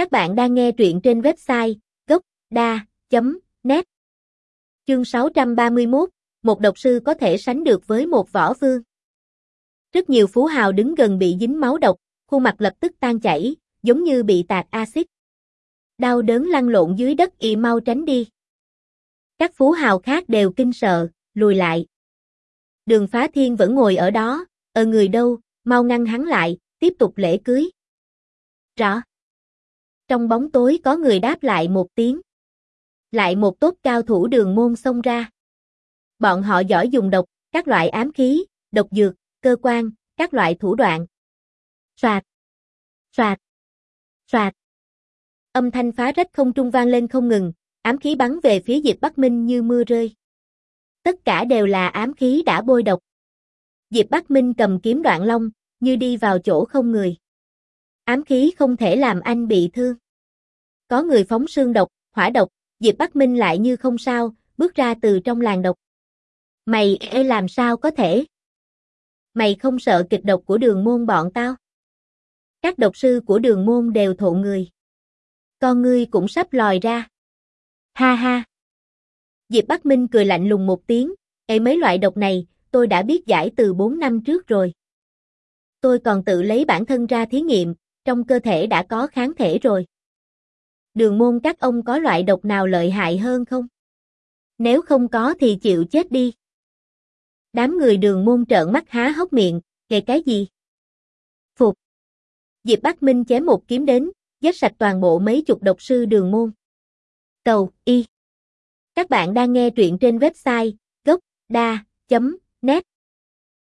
Các bạn đang nghe truyện trên website gocda.net Chương 631, một độc sư có thể sánh được với một võ vương. Rất nhiều phú hào đứng gần bị dính máu độc, khuôn mặt lập tức tan chảy, giống như bị tạt axit. Đau đớn lăn lộn dưới đất y mau tránh đi. Các phú hào khác đều kinh sợ, lùi lại. Đường phá thiên vẫn ngồi ở đó, ở người đâu, mau ngăn hắn lại, tiếp tục lễ cưới. Rõ. Trong bóng tối có người đáp lại một tiếng. Lại một tốt cao thủ đường môn xông ra. Bọn họ giỏi dùng độc, các loại ám khí, độc dược, cơ quan, các loại thủ đoạn. Soạt. Soạt. Soạt. Âm thanh phá rách không trung vang lên không ngừng, ám khí bắn về phía Diệp Bắc Minh như mưa rơi. Tất cả đều là ám khí đã bôi độc. Diệp Bắc Minh cầm kiếm đoạn long, như đi vào chỗ không người. Ám khí không thể làm anh bị thương. Có người phóng xương độc, hỏa độc, Diệp Bắc Minh lại như không sao, bước ra từ trong làng độc. Mày ê làm sao có thể? Mày không sợ kịch độc của đường môn bọn tao? Các độc sư của đường môn đều thụ người. Con ngươi cũng sắp lòi ra. Ha ha. Diệp Bắc Minh cười lạnh lùng một tiếng, Ê mấy loại độc này, tôi đã biết giải từ 4 năm trước rồi. Tôi còn tự lấy bản thân ra thí nghiệm, trong cơ thể đã có kháng thể rồi. Đường môn các ông có loại độc nào lợi hại hơn không? Nếu không có thì chịu chết đi. Đám người đường môn trợn mắt há hốc miệng, kể cái gì? Phục. Diệp Bắc Minh chém một kiếm đến, giết sạch toàn bộ mấy chục độc sư đường môn. Cầu, y. Các bạn đang nghe truyện trên website gocda.net